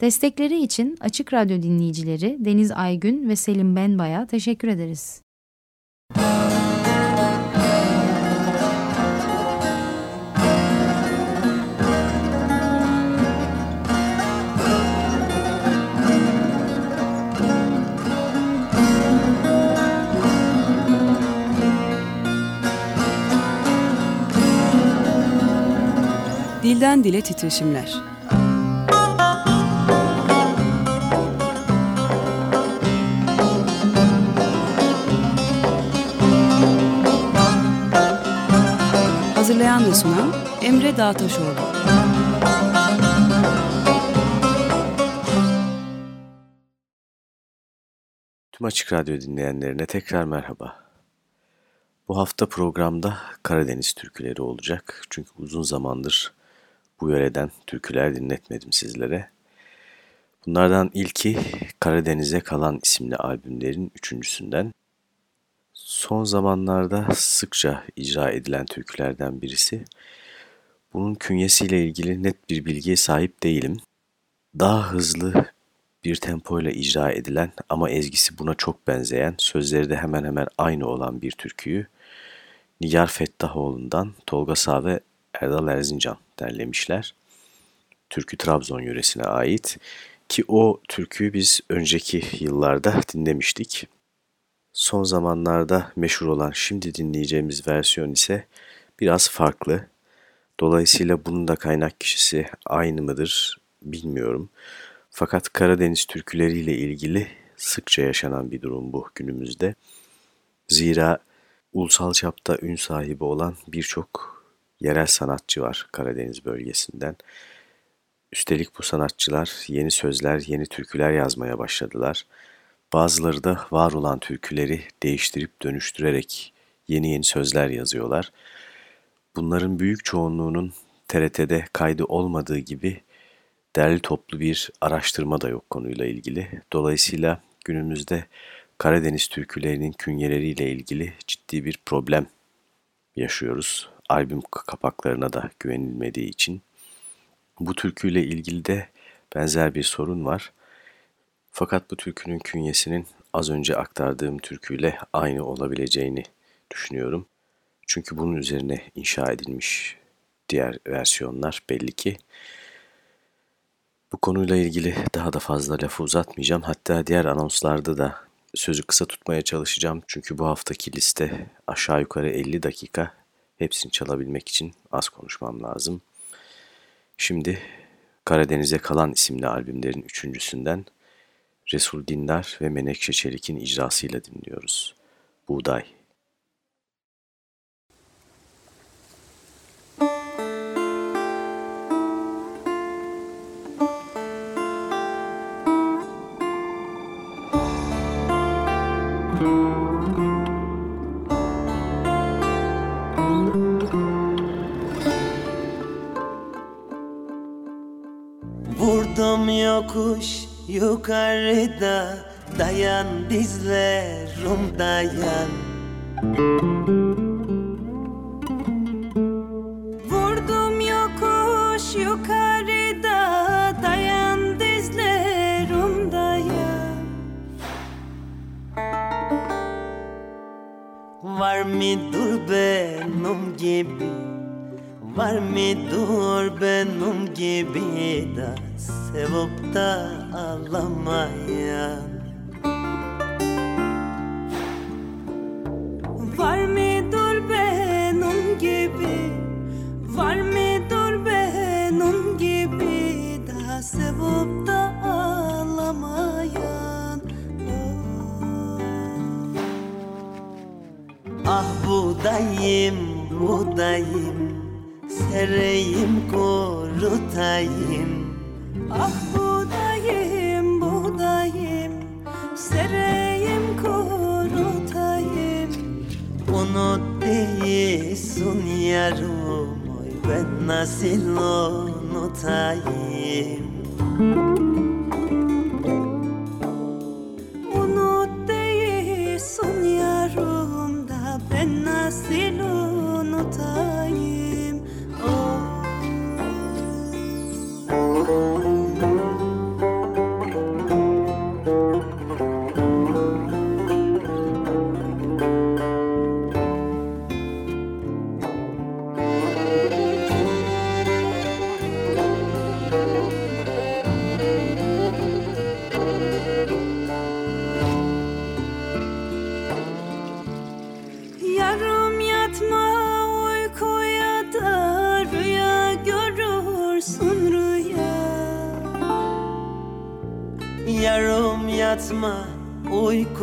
Destekleri için Açık Radyo dinleyicileri Deniz Aygün ve Selim Benbay'a teşekkür ederiz. Dilden Dile Titreşimler Hazırlayan ve sunan Emre Dağtaşoğlu. Tüm Açık Radyo dinleyenlerine tekrar merhaba. Bu hafta programda Karadeniz türküleri olacak. Çünkü uzun zamandır bu yöreden türküler dinletmedim sizlere. Bunlardan ilki Karadeniz'e Kalan isimli albümlerin üçüncüsünden. Son zamanlarda sıkça icra edilen türkülerden birisi. Bunun künyesiyle ilgili net bir bilgiye sahip değilim. Daha hızlı bir tempoyla icra edilen ama ezgisi buna çok benzeyen, sözleri de hemen hemen aynı olan bir türküyü Nigar Fettahoğlu'ndan Tolga Sağ ve Erdal Erzincan derlemişler. Türkü Trabzon yöresine ait ki o türküyü biz önceki yıllarda dinlemiştik. Son zamanlarda meşhur olan şimdi dinleyeceğimiz versiyon ise biraz farklı. Dolayısıyla bunun da kaynak kişisi aynı mıdır bilmiyorum. Fakat Karadeniz türküleriyle ilgili sıkça yaşanan bir durum bu günümüzde. Zira ulusal çapta ün sahibi olan birçok yerel sanatçı var Karadeniz bölgesinden. Üstelik bu sanatçılar yeni sözler, yeni türküler yazmaya başladılar. Bazıları da var olan türküleri değiştirip dönüştürerek yeni yeni sözler yazıyorlar. Bunların büyük çoğunluğunun TRT'de kaydı olmadığı gibi derli toplu bir araştırma da yok konuyla ilgili. Dolayısıyla günümüzde Karadeniz türkülerinin künyeleriyle ilgili ciddi bir problem yaşıyoruz. Albüm kapaklarına da güvenilmediği için. Bu türküyle ilgili de benzer bir sorun var. Fakat bu türkünün künyesinin az önce aktardığım türküyle aynı olabileceğini düşünüyorum. Çünkü bunun üzerine inşa edilmiş diğer versiyonlar belli ki. Bu konuyla ilgili daha da fazla lafı uzatmayacağım. Hatta diğer anonslarda da sözü kısa tutmaya çalışacağım. Çünkü bu haftaki liste aşağı yukarı 50 dakika. Hepsini çalabilmek için az konuşmam lazım. Şimdi Karadeniz'e Kalan isimli albümlerin üçüncüsünden Resul Dindar ve Menekşe Çelik'in icrasıyla dinliyoruz. Buğday. Vurdum yokuş yukarıda Dayan dizlerim dayan. Vurdum yokuş yukarıda Dayan dizlerim dayan. Var mı dur benim gibi Var mı dur benim gibi da Sevip da ağlamayan Var mı dur benim gibi? Var mı dur benim gibi? Da sevip da ağlamayan Ah buğdayım buğdayım Sereyim kurutayım. Ah buğdayım Sereyim kurutayım. Unut değilsin yarım Oy ben nasıl unutayım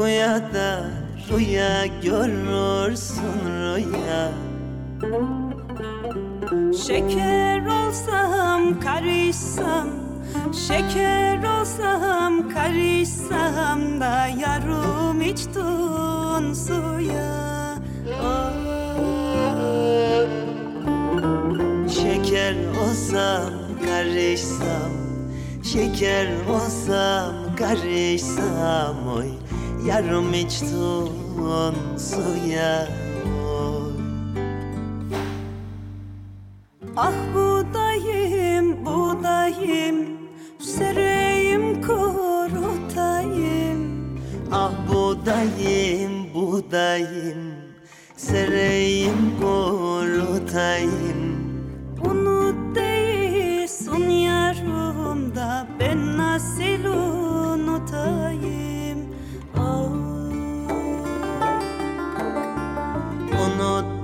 uykuya da Rüya görürsün rüya. Şeker olsam karışsam Şeker olsam karışsam da yarım içtin suya. Oh. Şeker olsam karışsam Şeker olsam karışsam oy Yarım içtin suya oy Ah budayım budayım Sereyim kurutayım. Ah budayım budayım Sereyim kurutayım. Unut değilsin yarım da Ben nasıl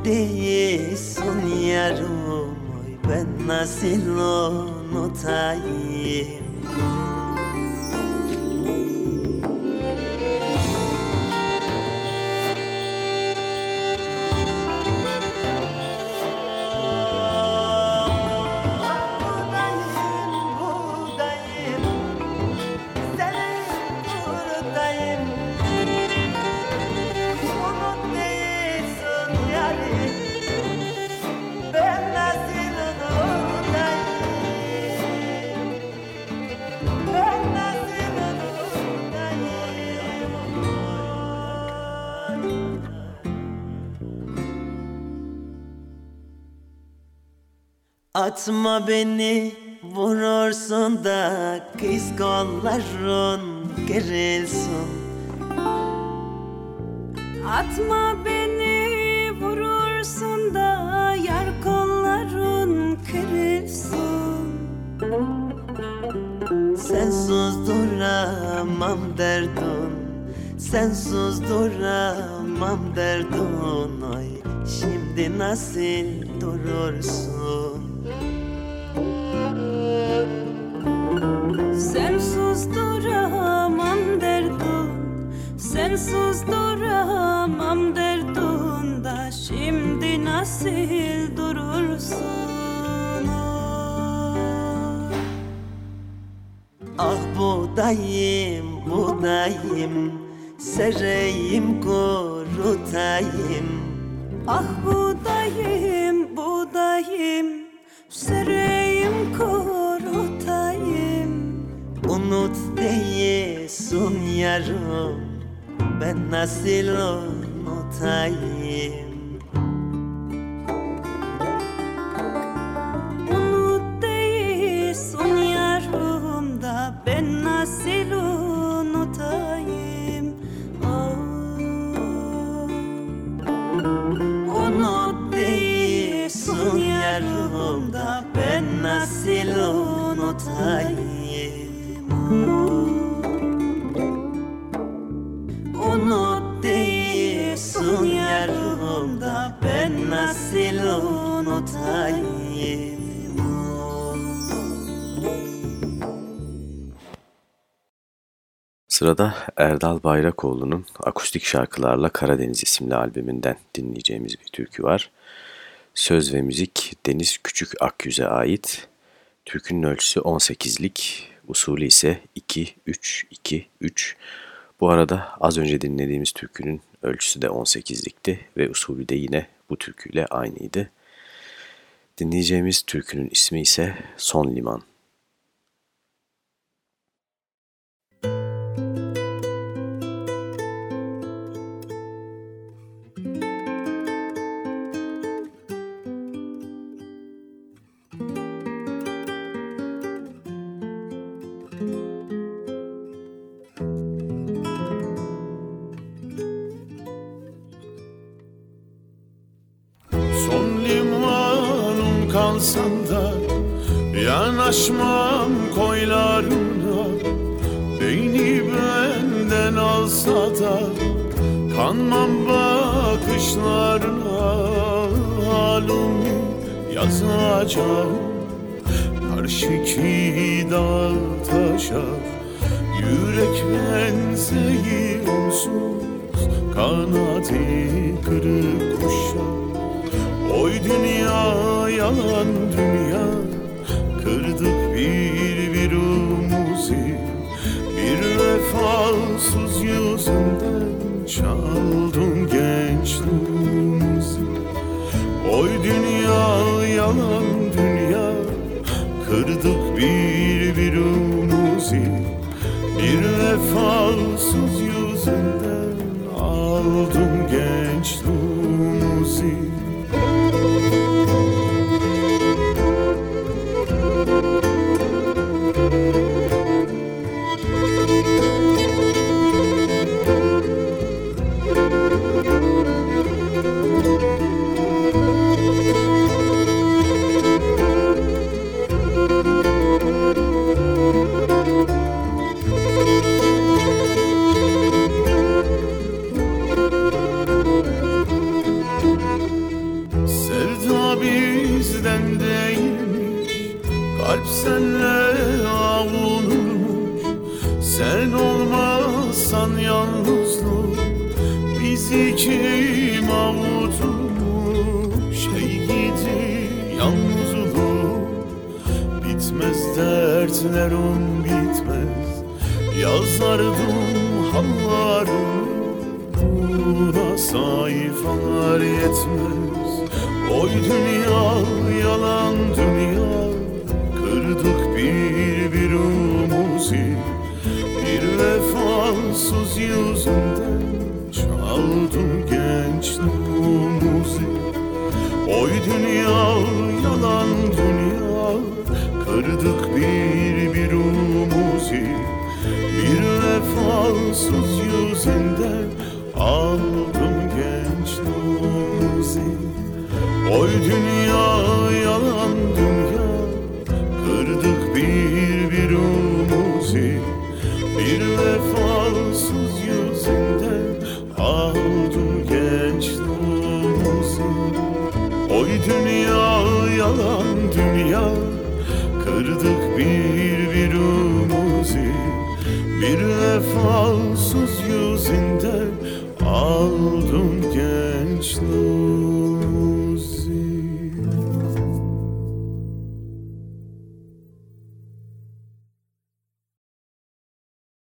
değilsin yarım oy Ben nasıl unutayım Atma beni vurursun da kız kolların gerilsin Atma beni vurursun da Yar kolların kırılsın. Sensiz duramam derdun Sensiz duramam derdun. Ay şimdi nasıl durursun Sensiz duramam derdun. Sensiz duramam derdun da Şimdi nasıl durursun? Oh. Ah budayım budayım Sereyim kurutayım. Ah budayım budayım Sereyim kurutayım değilsin yarım Ben nasıl unutayım? Unut değilsin yarım da Ben nasıl unutayım? Unutayım Ben nasıl unutayım Sırada Erdal Bayrakoğlu'nun akustik şarkılarla Karadeniz isimli albümünden dinleyeceğimiz bir türkü var. Söz ve müzik Deniz Küçük Akyüz'e ait. Türkünün ölçüsü 18'lik, usulü ise 2-3-2-3. Bu arada az önce dinlediğimiz türkünün ölçüsü de 18'likti ve usulü de yine bu türküyle aynıydı. Dinleyeceğimiz türkünün ismi ise Son Liman. Yazacağım Karşıki dağ taşa Yürek benzeyi onsuz Kanadı kırık kuşa Oy dünya yalan dünya. Kırdık bir bir umuzi Bir vefasız yüzünden Çaldın gençliğimizi yalan dünya. Kırdık bir bir umuzi Bir vefasız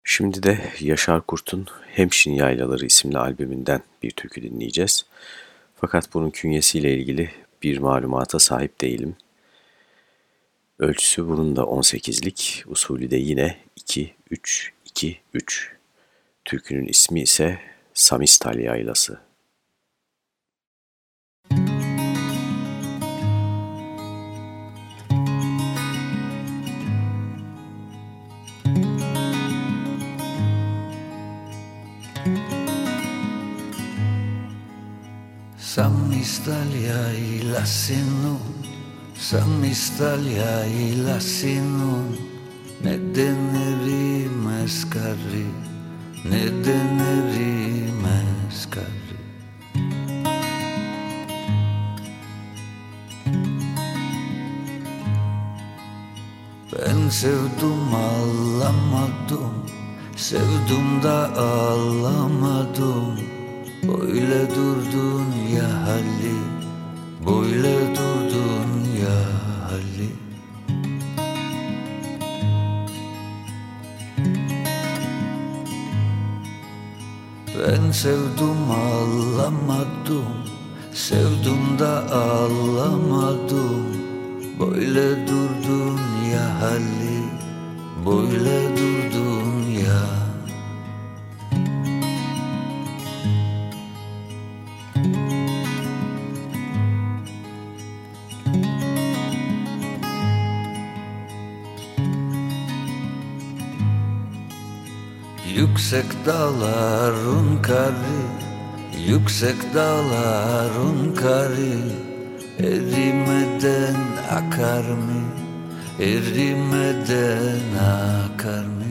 Şimdi de Yaşar Kurt'un Hemşin Yaylaları isimli albümünden bir türkü dinleyeceğiz. Fakat bunun künyesiyle ilgili bir malumata sahip değilim. Ölçüsü bunun da 18'lik, usulü de yine 2-3-2-3. Türkünün ismi ise Samistal Yaylası. Samistaliaila sinun Samistaliaila sinun Ne deneri meskari Ne deneri meskari Ben sevdum ağlamadım. Sevdum da ağlamadım. Böyle durdun ya hali Böyle durdun Ben sevdim ağlamadım. Sevdim da ağlamadım. Böyle durdun ya hali Böyle durdun Yüksek dağların karı Yüksek dağların karı Erimeden akar mı? Erimeden akar mı?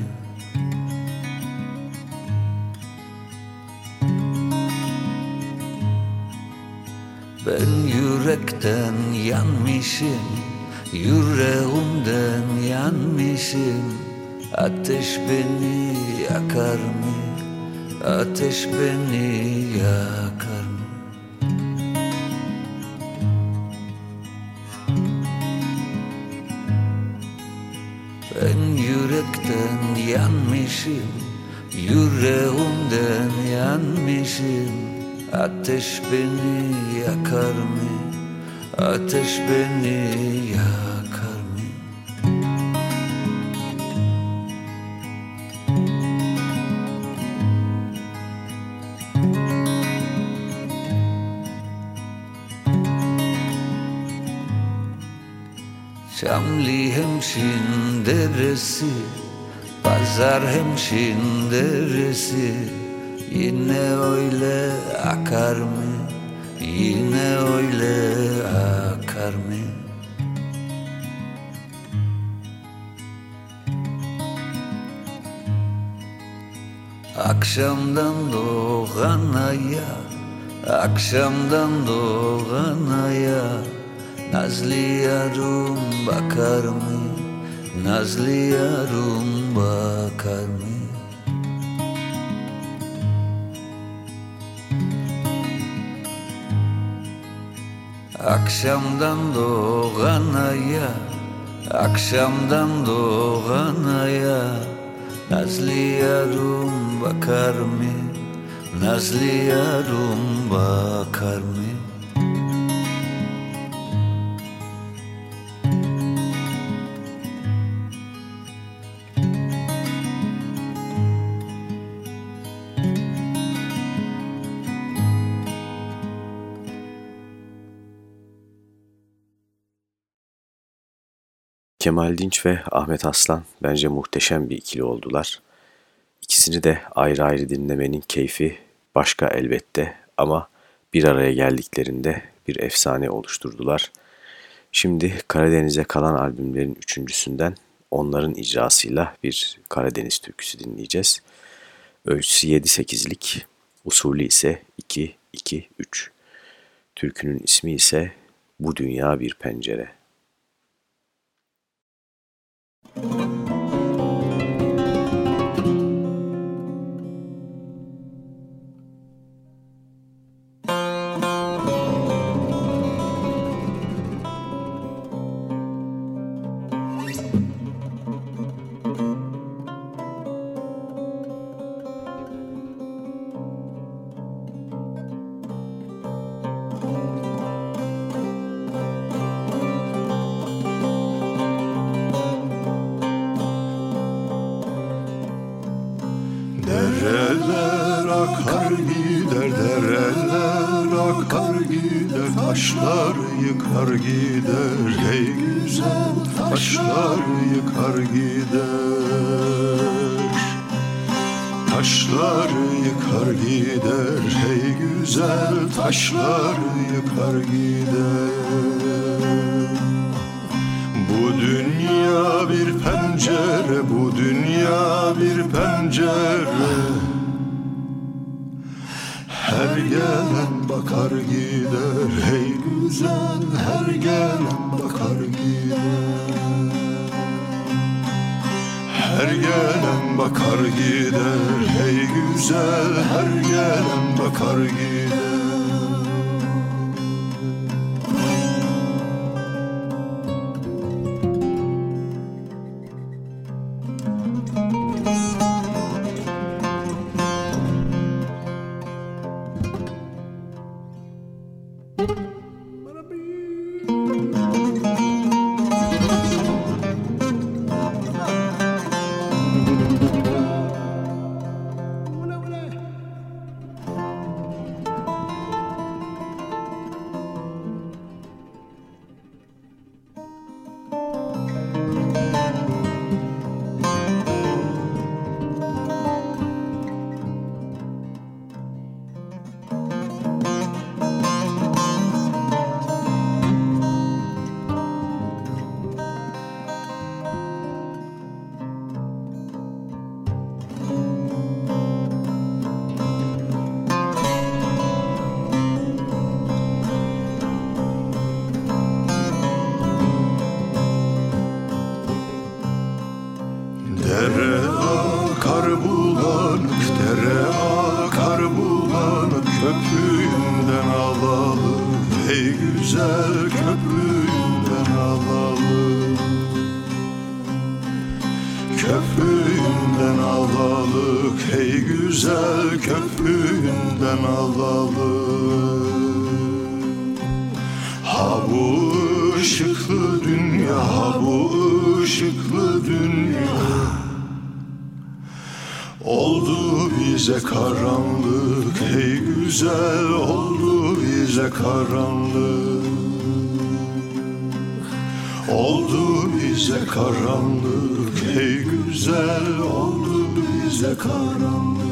Ben yürekten yanmışım Yüreğimden yanmışım Ateş beni yakar mı? Ateş beni yakar mı? Ben yürekten yanmışım Yüreğimden yanmışım Ateş beni yakar mı? Ateş beni yakar hemşin deresi Pazar hemşin deresi Yine öyle akar mı? Yine öyle akar mı? Akşamdan doğan aya Akşamdan doğan aya Nazlı yarım bakar mı? Nazlı yarım bakar mı? Akşamdan doğan aya Akşamdan doğan aya Nazlı yarım bakar mı? Nazlı yarım bakar mı? Kemal Dinç ve Ahmet Aslan bence muhteşem bir ikili oldular. İkisini de ayrı ayrı dinlemenin keyfi başka elbette ama bir araya geldiklerinde bir efsane oluşturdular. Şimdi Karadeniz'e kalan albümlerin üçüncüsünden onların icrasıyla bir Karadeniz türküsü dinleyeceğiz. Ölçüsü 7-8'lik, usulü ise 2-2-3. Türkünün ismi ise Bu Dünya Bir Pencere. Thank you. Akar gider Taşlar yıkar gider, hey güzel Taşlar yıkar gider. Taşlar yıkar gider, hey güzel Taşlar yıkar gider. Bu dünya bir pencere, bu dünya bir pencere. Her gelen bakar gider, hey güzel Her gelen bakar gider. Her gelen bakar gider, hey güzel Her gelen bakar gider Dere akar bulanık Dere akar bulanık Köpüğünden alalım. Ey güzel köpüğünden alalım. Köpüğünden alalık Hey güzel köpüğünden alalım. Ha bu ışıklı dünya Ha bu ışıklı dünya Oldu bize karanlık Hey güzel oldu bize karanlık. Oldu bize karanlık Hey güzel oldu bize karanlık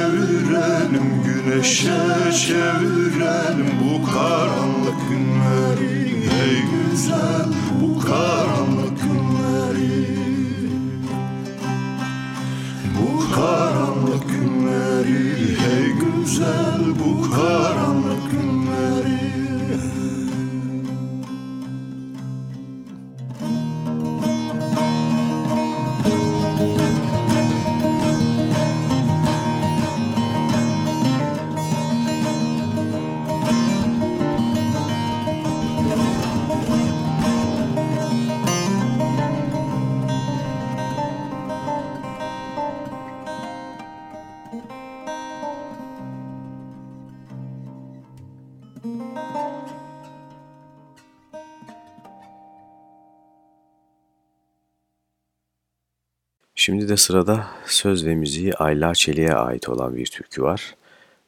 çevirelim, güneşe çevirelim bu karanlık günleri. Ey güzel bu karanlık günleri. Bu karanlık günleri. Ey güzel bu karanlık Şimdi de sırada söz ve müziği Ayla Çelik'e ait olan bir türkü var.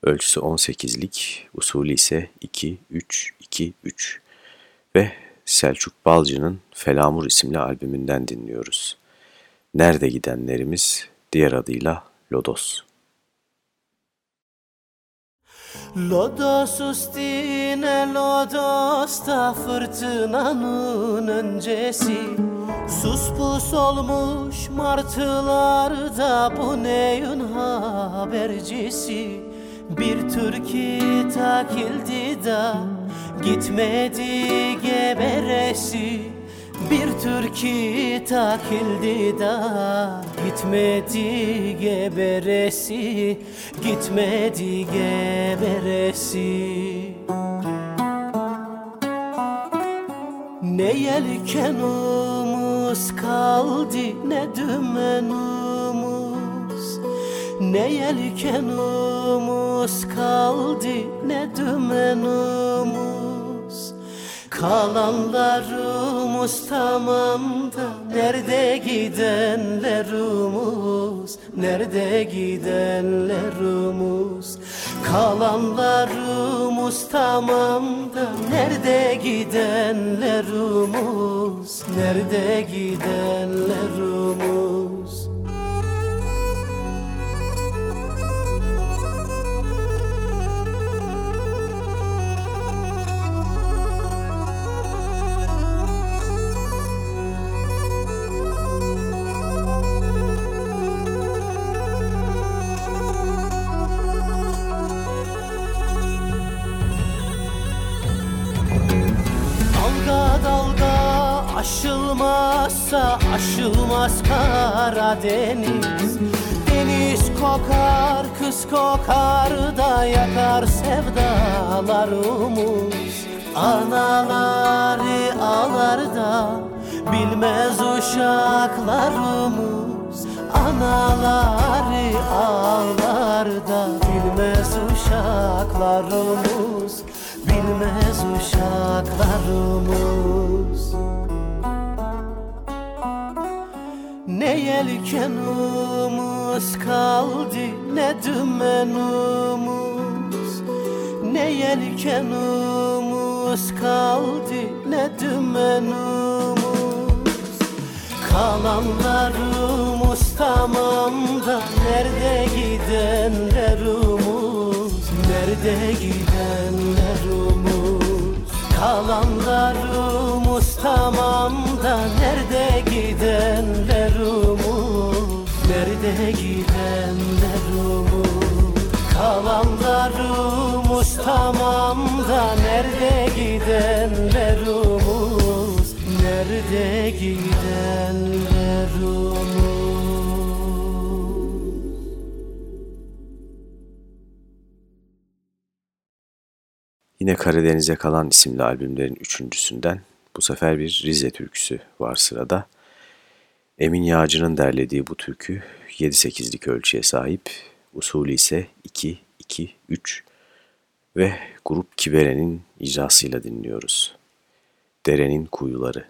Ölçüsü 18'lik, usulü ise 2-3-2-3 ve Selçuk Balcı'nın Felamur isimli albümünden dinliyoruz. Nerede gidenlerimiz diğer adıyla Lodos. Lodos üstüne lodos da fırtınanın öncesi. Sus pus olmuş martılar da bu neyin habercisi Bir türkü takildi da gitmedi geberesi bir türkü takildi da gitmedi geberesi gitmedi geberesi. Ne yelkenumuz kaldı ne dümenumuz Ne yelkenumuz kaldı ne dümenumuz Kalanlarımız tamam Nerede gidenlerimiz Nerede gidenlerimiz Kalanlarımız tamam da Nerede gidenlerimiz Nerede gidenlerimiz aşılmazsa aşılmaz Karadeniz. Deniz kokar, kız kokar da yakar sevdalarımız Anaları ağlar da Bilmez uşaklarımız Anaları ağlarda Bilmez uşaklarımız Bilmez uşaklarımız Ne yelkenimiz kaldı ne dümenimiz Ne yelkenimiz kaldı ne dümenimiz Kalanlarımız tamam da nerede gidenlerimiz Nerede gidenlerimiz Kalanlarımız tamam da nerede gidenlerimiz Nerede gidenlerimiz Kalanlarımız tamam da nerede gidenlerimiz Nerede gidenlerimiz Yine Karadeniz'e kalan isimli albümlerin üçüncüsünden bu sefer bir Rize türküsü var sırada. Emin Yağcı'nın derlediği bu türkü 7-8'lik ölçüye sahip, usulü ise 2-2-3 ve Grup Kibere'nin icrasıyla dinliyoruz. Derenin Kuyuları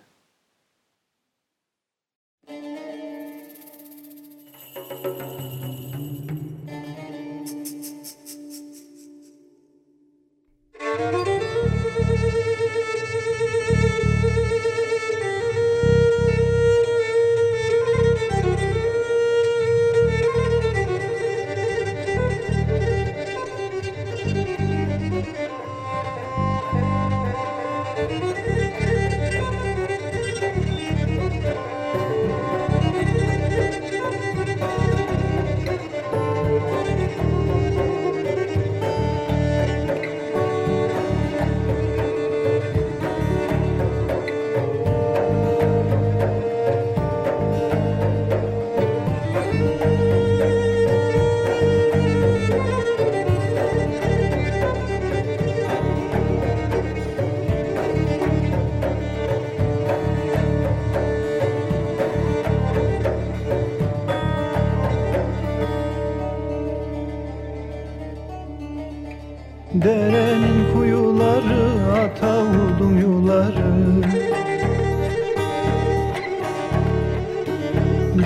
Derenin kuyuları ata vurdum yuları.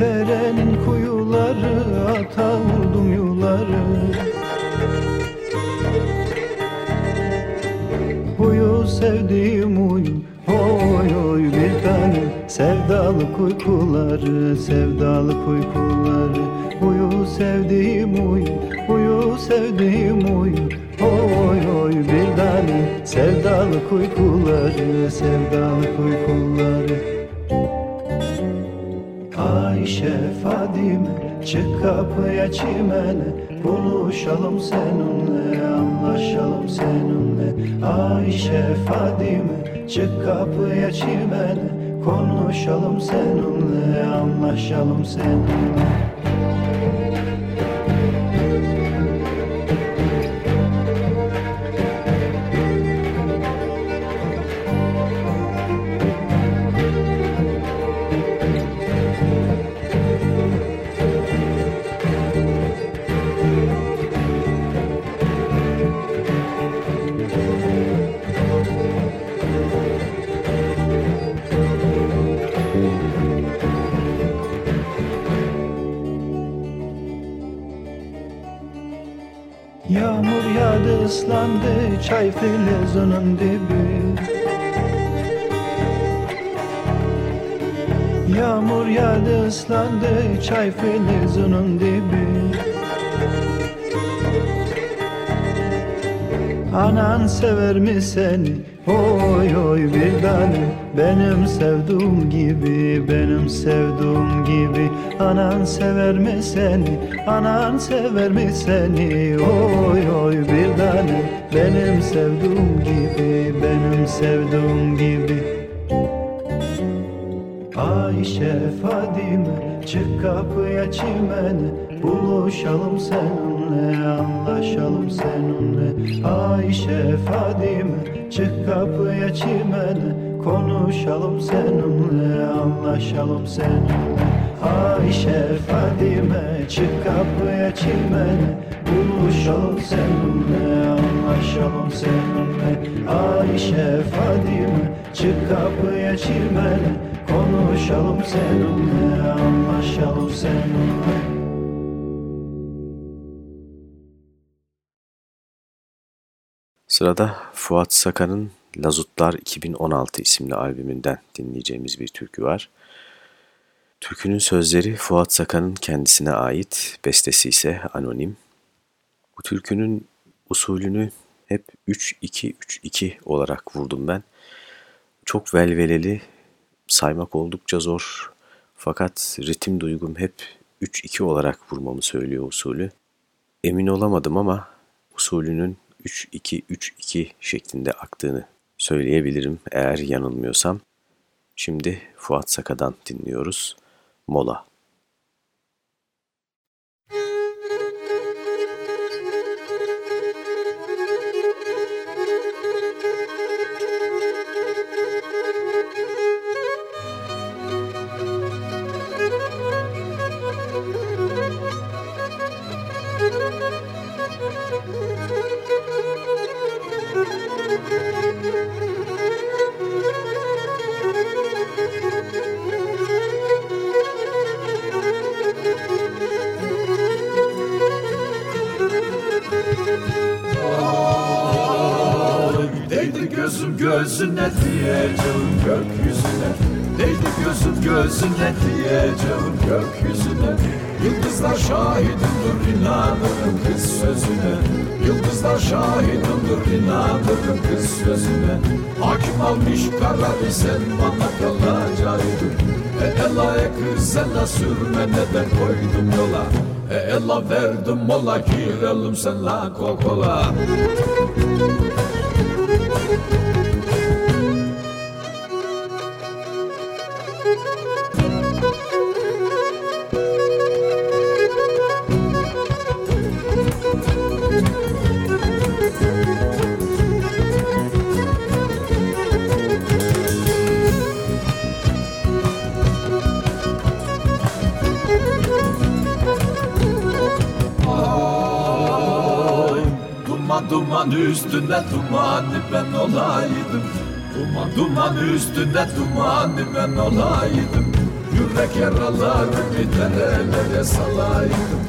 Derenin kuyuları ata vurdum yuları. Huyu sevdiğim huyu Oy oy bir tane. Sevdalık uykuları Sevdalık uykuları Huyu sevdiğim huyu Huyu sevdiğim huyu Bir tane Sevdalık uykuları Sevdalık uykuları Ayşe Fadime çık kapıya çimene Buluşalım seninle anlaşalım seninle. Ayşe Fadime çık kapıya çimene Konuşalım seninle anlaşalım seninle çay filizinin dibi. Yağmur yağdı ıslandı çay filizinin dibi Anan sever mi seni? Oy oy bir tane Benim sevduğum gibi, benim sevduğum gibi Anan sever mi seni? Anan sever mi seni? Oy oy bir tane Benim sevduğum gibi, benim sevduğum gibi Ayşe Fadime çık kapıya çimene Buluşalım seninle anlaşalım seninle. Ayşe Fadime çık kapıya çimene. Konuşalım seninle anlaşalım seninle. Ayşe Fadime çık kapıya çimene. Buluşalım seninle anlaşalım seninle. Ayşe Fadime çık kapıya çimene. Konuşalım seninle anlaşalım seninle Sırada Fuat Sakan'ın Lazutlar 2016 isimli albümünden dinleyeceğimiz bir türkü var. Türkünün sözleri Fuat Sakan'ın kendisine ait, bestesi ise anonim. Bu türkünün usulünü hep 3-2-3-2 olarak vurdum ben. Çok velveleli, saymak oldukça zor. Fakat ritim duygum hep 3-2 olarak vurmamı söylüyor usulü. Emin olamadım ama usulünün 3-2-3-2 şeklinde aktığını söyleyebilirim eğer yanılmıyorsam. Şimdi Fuat Saka'dan dinliyoruz. Mola. Sen bana kalacaktın E Ela'ya kız ela sürme neden koydum yola? E Ela verdim mola girelim senla kol kola. duman üstünde duman ben olaydım. Duman duman üstünde duman ben olaydım. Yürek yaralarımı derelere salaydım.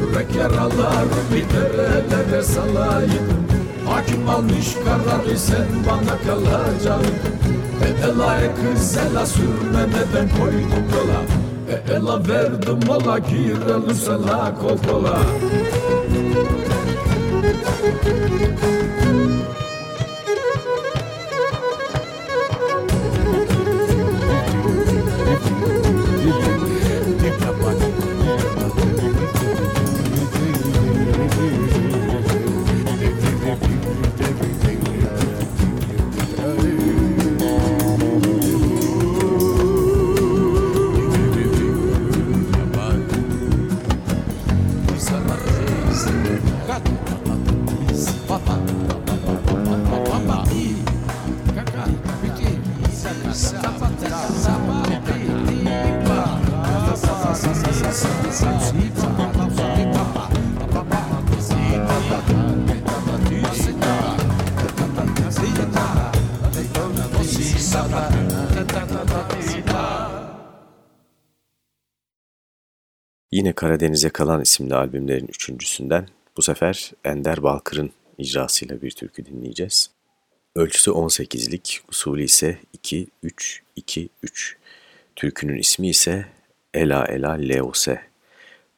Yürek yaralarımı derelere salaydım. Hakim almış kararı sen bana kalacaktın E ela e kız ela sürme neden koydum yola? E ela verdim ola girelim sana kol kola Yine Karadeniz'e kalan isimli albümlerin üçüncüsünden bu sefer Ender Balkır'ın icrasıyla bir türkü dinleyeceğiz. Ölçüsü 18'lik, usulü ise 2-3-2-3. Türkünün ismi ise Ela Ela Leose.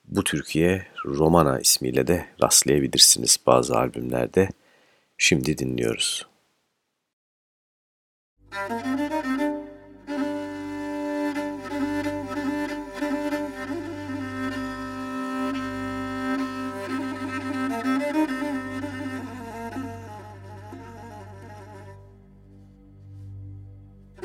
Bu türküye Romana ismiyle de rastlayabilirsiniz bazı albümlerde. Şimdi dinliyoruz. Müzik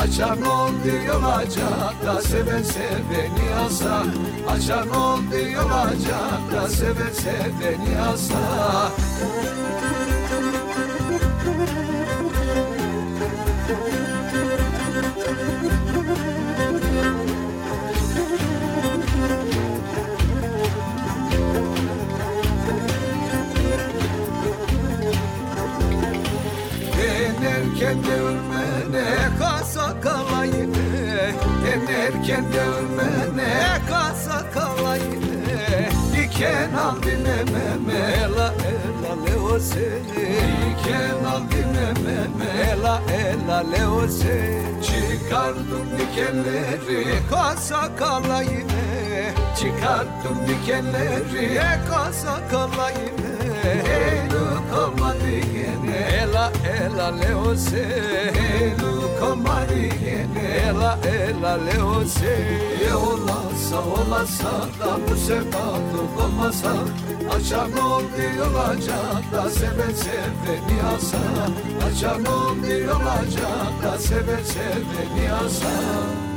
Açan oldu olacak da seven seveni alsa. Açan oldu olacak da seven seveni alsa Denerken de ölmene Eka sakalayını Denerken de ölmene Eka sakalayını Diken al dinlememe Ela ela leo sen Diken al dinlememe Ela ela leo sen Çıkardım dikenleri Eka sakalayını Çıkarttım dikenleri Eka sakalayını Gene Ela ela sen Eylül kalmadı gene Ela ela leo sen E olasa olasa da bu sevdalık olmasa Açan oldu olacak da seven seveni alsa Açan oldu olacak da seven seveni alsa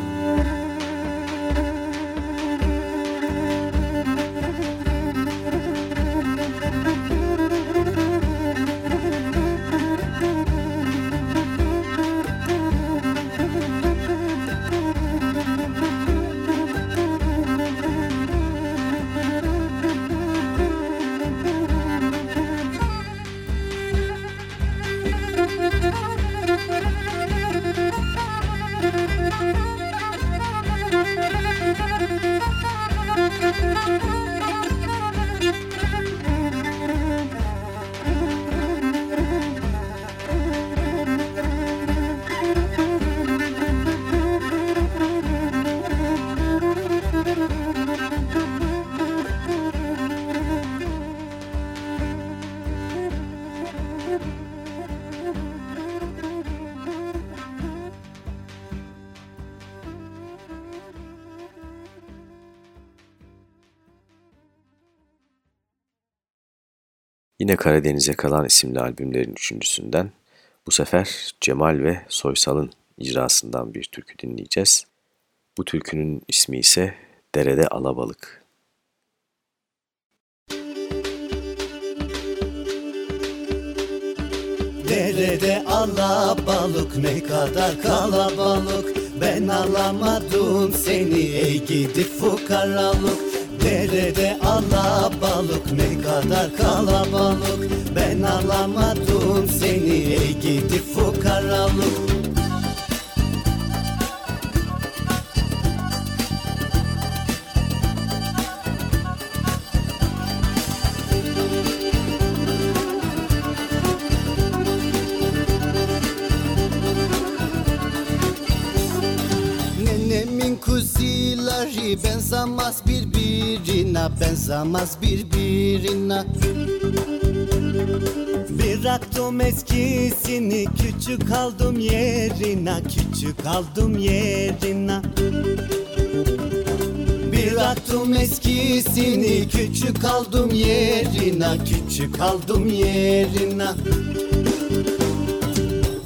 Yine Karadeniz'e kalan isimli albümlerin üçüncüsünden bu sefer Cemal ve Soysal'ın icrasından bir türkü dinleyeceğiz. Bu türkünün ismi ise Derede Alabalık. Derede alabalık ne kadar kalabalık Ben alamadım seni ey gidi fukaralık Derede alabalık ne kadar kalabalık. Ben alamadım seni ey gidi fukaralık kuzileri benzemez birbirine Benzemez birbirine. Bıraktım eskisini küçük aldım yerine Küçük aldım yerine. Bıraktım eskisini küçük aldım yerine Küçük aldım yerine.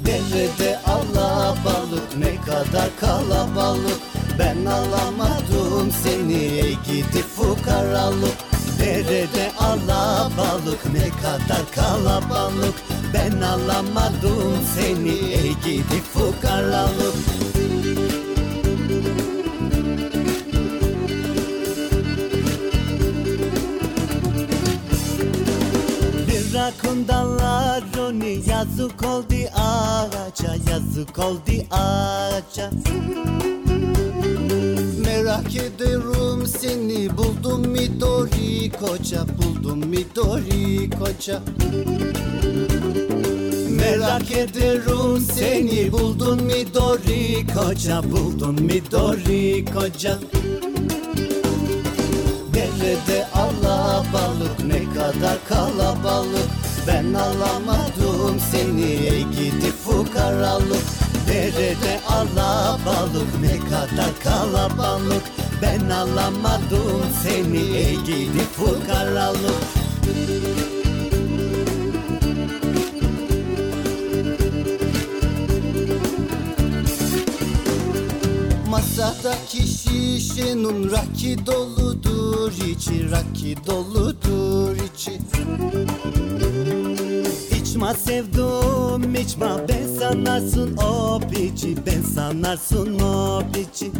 Derede alabalık ne kadar kalabalık Ben alamadım seni gidi fukaralık Derede alabalık ne kadar kalabalık. Ben alamadım seni gidi fukaralık Bırakın dallarını yazık oldu ağaca Yazık oldu ağaca Merak ederim seni. Buldum Midori koca buldum Midori koca Merak ederim seni. Buldun Midori koca buldun Midori koca Derede alabalık? Ne kadar kalabalık? Ben alamadım seni. Ey gidi fukaralık Derede alabalık ne kadar kalabalık. Ben alamadım seni ey gidi fukaralık. Masadaki şişenin raki doludur içi Raki doludur içi İçma sevdum içma ben sanarsın o piçi Ben sanarsın o piçi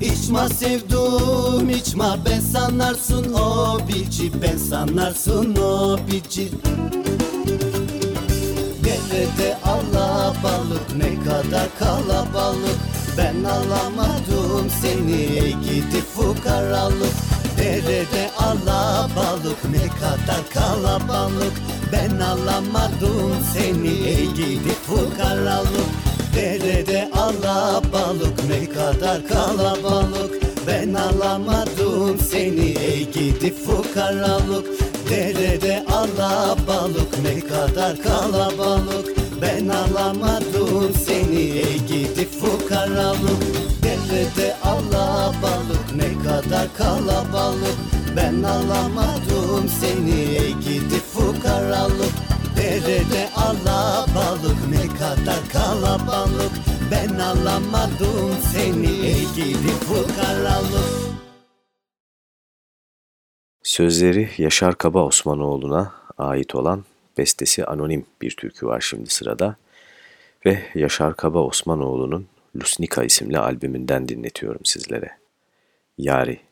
İçma sevdum içma ben sanarsın o piçi Ben sanarsın o piçi Derede alabalık ne kadar kalabalık. Ben alamadım seni gidi fukaralık Derede alabalık ne kadar kalabalık. Ben alamadım seni ey gidi fukaralık. Derede alabalık ne kadar kalabalık. Ben alamadım seni ey gidi fukaralık. Derede alabalık ne kadar kalabalık. Ben alamadım seni ey gidi fukaralık. Derede kadar kalabalık. Ben alamadım seni gidi fukaralık. Derede alabalık ne kadar kalabalık. Ben alamadım seni gidi fukaralık. Sözleri Yaşar Kaba Osmanoğlu'na ait olan bestesi anonim bir türkü var şimdi sırada. Ve Yaşar Kaba Osmanoğlu'nun Lusnika isimli albümünden dinletiyorum sizlere. Yari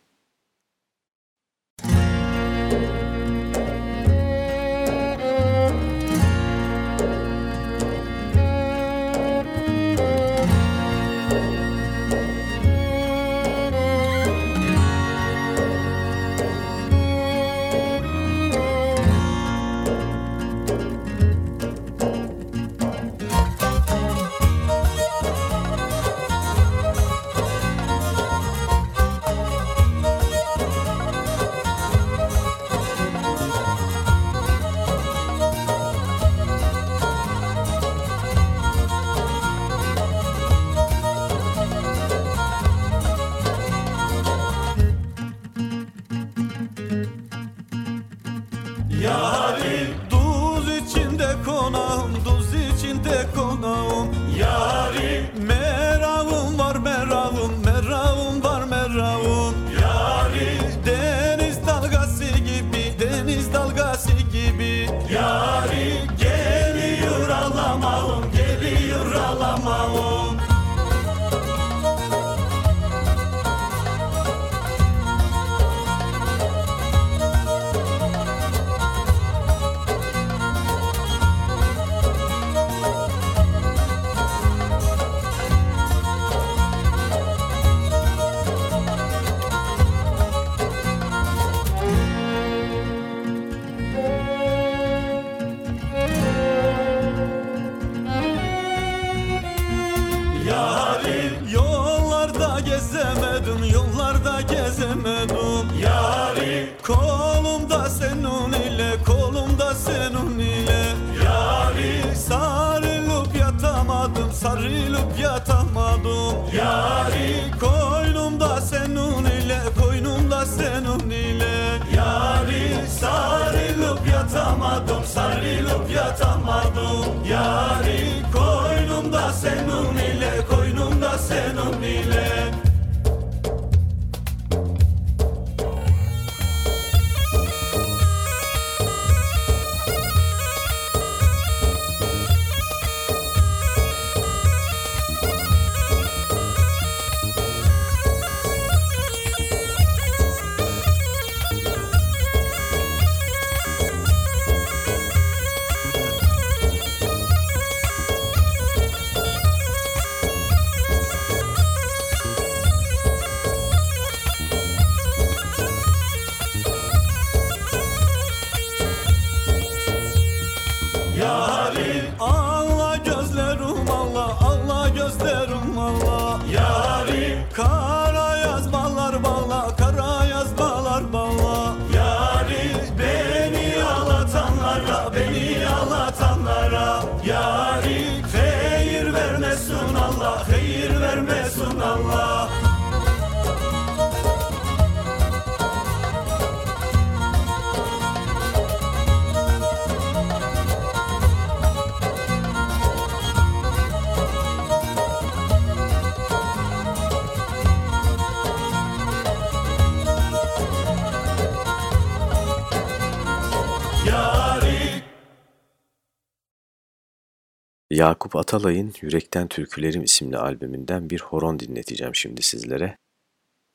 Yakup Atalay'ın Yürekten Türkülerim isimli albümünden bir horon dinleteceğim şimdi sizlere.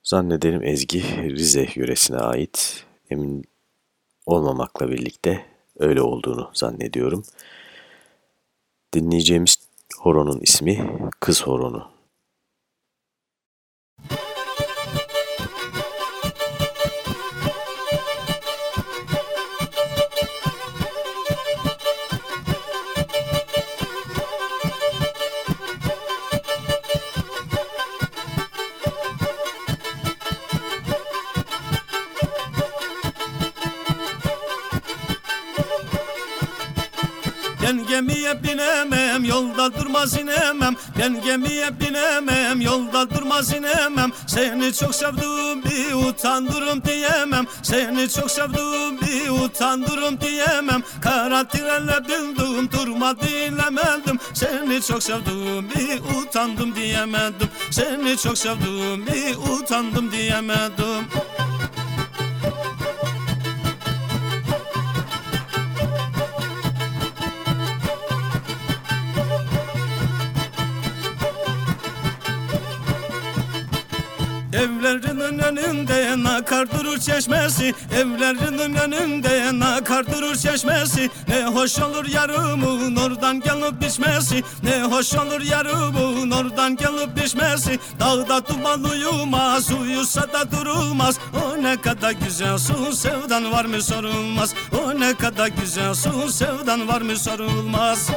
Zannederim ezgi Rize yöresine ait. Emin olmamakla birlikte öyle olduğunu zannediyorum. Dinleyeceğimiz horonun ismi Kız Horonu. Durmaz inemem Ben gemiye binemem yolda durmaz inemem Seni çok sevdim bir utandırım diyemem. Seni çok sevdim bir utandırım diyemem. Kara trenle bindim durmadı inemedim Seni çok sevdim bir utandım diyemedim. Seni çok sevdim bir utandım diyemedim Evlerinin önünde nakar durur çeşmesi. Evlerinin önünde nakar durur çeşmesi. Ne hoş olur yarımın oradan gelip biçmesi Ne hoş olur yarımın oradan gelip biçmesi Dağda duman uyumaz uyusa da durulmaz. O ne kadar güzel su sevdan var mı sorulmaz. O ne kadar güzel su sevdan var mı sorulmaz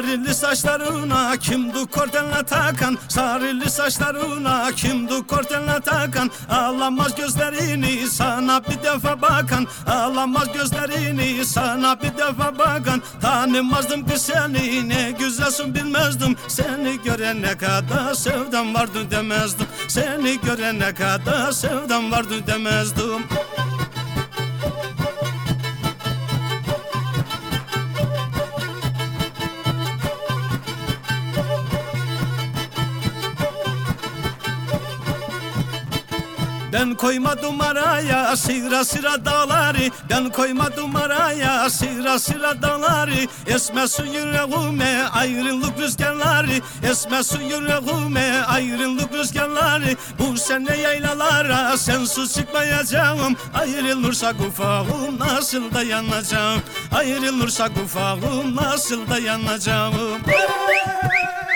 Sarılı saçlarına kimdu kortenle takan? Sarılı saçlarına kimdu kortenle takan? Ağlamaz gözlerini sana bir defa bakan. Ağlamaz gözlerini sana bir defa bakan. Tanımazdım ki seni ne güzelsin bilmezdim. Seni görene kadar sevdam vardı demezdim. Seni görene kadar sevdam vardı demezdim Ben koymadım araya sıra sıra dağları. Ben koymadım araya sıra sıra dağları. Esmesin yüreğime ayrılık rüzgarları. Esmesin yüreğime ayrılık rüzgarları. Bu sene yaylalara sensiz çıkmayacağım Ayrılırsa ufağım nasıl dayanacağım? Ayrılırsa ufağım nasıl dayanacağım? Kapısının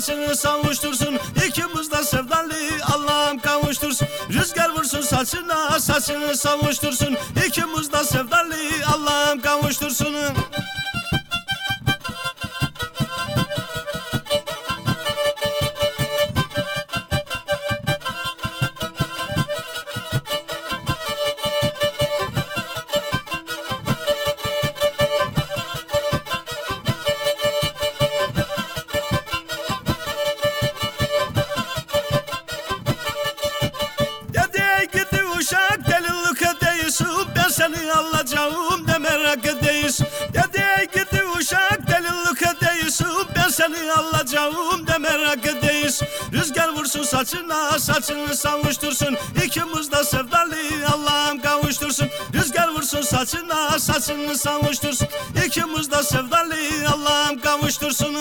saçını savuştursun. İkimiz de sevdalı Allah'ım kavuştursun. Rüzgar vursun saçına saçını savuştursun. İkimiz de sevdalı Allah'ım kavuştursun saçını savuştursun. İkimiz de sevdalı Allah'ım kavuştursun. Rüzgar vursun saçına saçını savuştursun. İkimiz de sevdalı Allah'ım kavuştursun.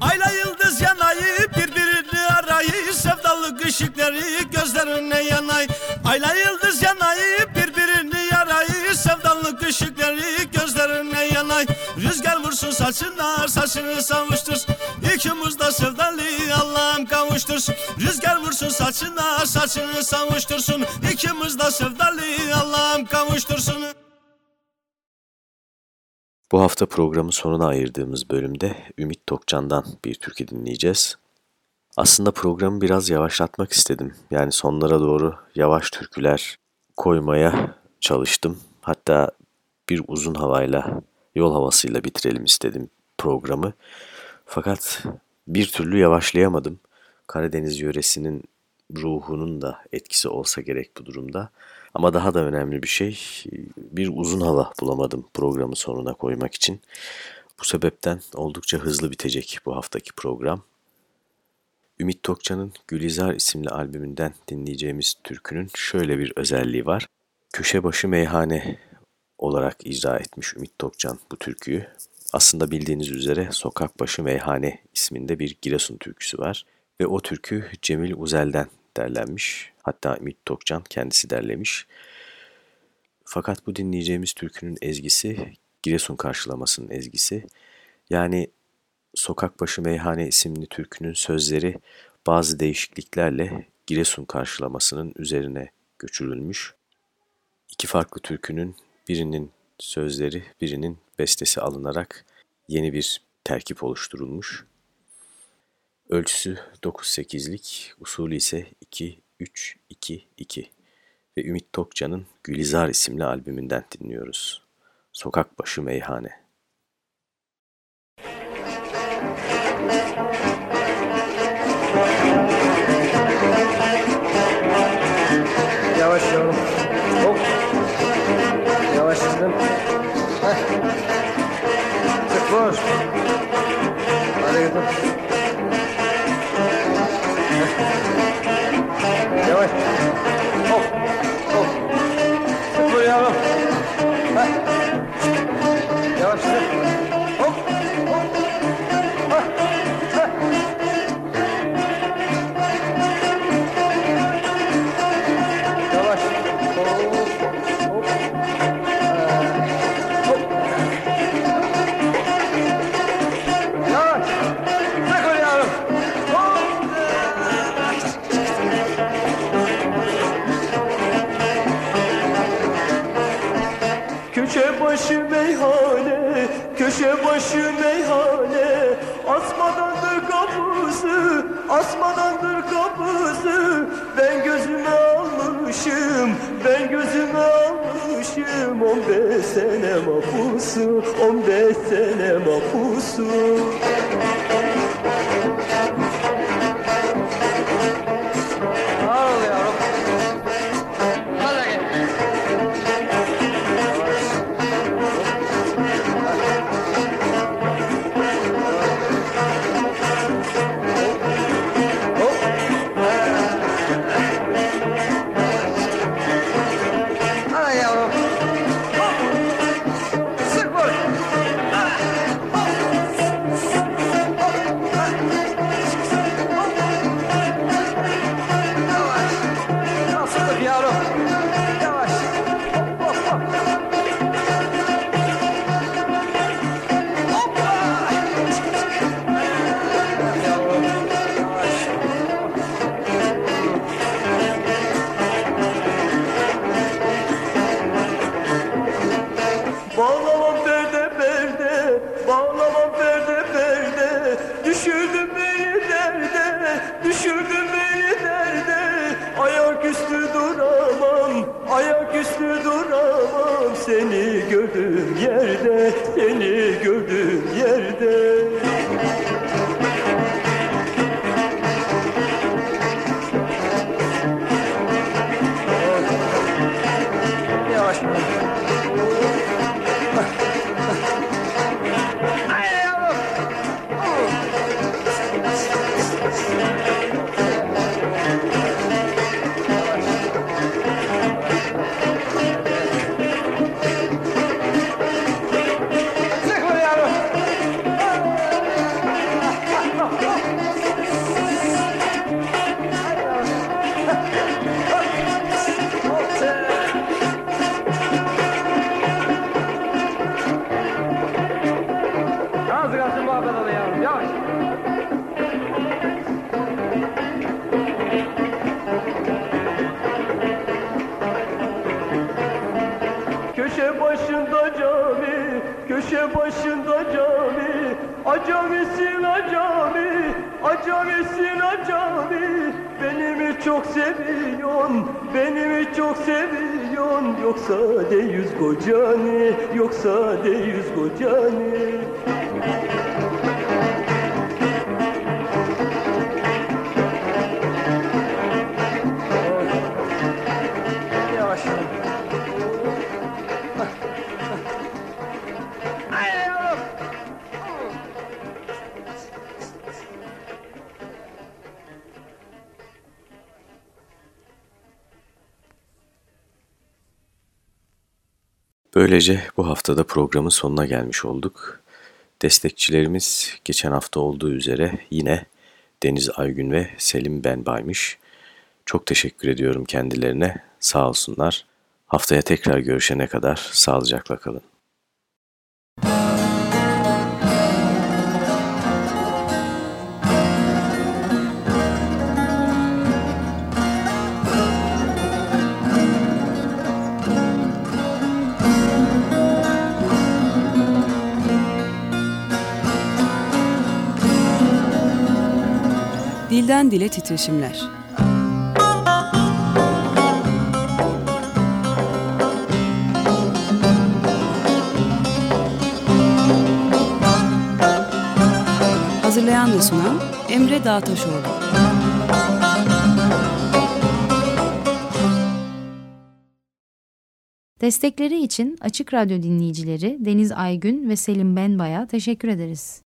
Ayla yıldız yanayı birbirini arayı Sevdalık ışıkları gözlerine yanay. Ayla yıldız yanayı vursun saçına saçını savuştursun İkimiz de sevdalı Allah'ım kavuştursun Rüzgar vursun saçına saçını savuştursun İkimiz de sevdalı Allah'ım kavuştursun Bu hafta programın sonuna ayırdığımız bölümde Ümit Tokcan'dan bir türkü dinleyeceğiz. Aslında programı biraz yavaşlatmak istedim. Yani sonlara doğru yavaş türküler koymaya çalıştım. Hatta bir uzun havayla, yol havasıyla bitirelim istedim programı. Fakat bir türlü yavaşlayamadım. Karadeniz yöresinin ruhunun da etkisi olsa gerek bu durumda. Ama daha da önemli bir şey bir uzun hava bulamadım programın sonuna koymak için. Bu sebepten oldukça hızlı bitecek bu haftaki program. Ümit Tokcan'ın Gülizar isimli albümünden dinleyeceğimiz türkünün şöyle bir özelliği var. Köşe başı meyhane olarak icra etmiş Ümit Tokcan bu türküyü. Aslında bildiğiniz üzere Sokak Başı Meyhane isminde bir Giresun türküsü var. Ve o türkü Cemil Uzel'den derlenmiş. Hatta Ümit Tokcan kendisi derlemiş. Fakat bu dinleyeceğimiz türkünün ezgisi Giresun karşılamasının ezgisi. Yani Sokak Başı Meyhane isimli türkünün sözleri bazı değişikliklerle Giresun karşılamasının üzerine göçürülmüş. İki farklı türkünün birinin sözleri, birinin bestesi alınarak yeni bir terkip oluşturulmuş. Ölçüsü 9-8'lik, usulü ise 2-3-2-2 ve Ümit Tokcan'ın Gülizar isimli albümünden dinliyoruz. Sokak Başı Meyhane. Yavaş yavrum. δεν... Ευτυχώς on beş sene mapusu Köşe başında cami, köşe başında cami. Acamisin acami, acamisin acami Beni mi çok seviyorsun, beni mi çok seviyorsun Yoksa de yüz kocani, yoksa de yüz kocani Böylece bu haftada programın sonuna gelmiş olduk. Destekçilerimiz geçen hafta olduğu üzere yine Deniz Aygün ve Selim Benbaymış. Çok teşekkür ediyorum kendilerine. Sağ olsunlar. Haftaya tekrar görüşene kadar sağlıcakla kalın. Dilden dile titreşimler. Hazırlayan ve sunan Emre Dağtaşoğlu. Destekleri için Açık Radyo dinleyicileri Deniz Aygün ve Selim Benbay'a teşekkür ederiz.